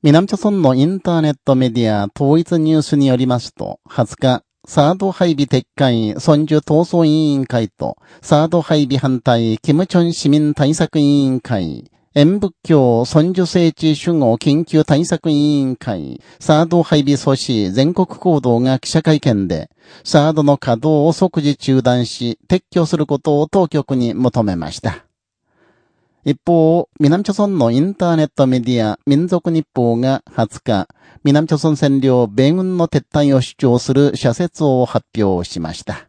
南朝村のインターネットメディア統一ニュースによりますと、20日、サード配備撤回、孫樹闘争委員会と、サード配備反対、キムチョン市民対策委員会、演仏教孫樹聖地守護緊急対策委員会、サード配備阻止全国行動が記者会見で、サードの稼働を即時中断し、撤去することを当局に求めました。一方、南朝村のインターネットメディア民族日報が20日、南朝村占領米軍の撤退を主張する社説を発表しました。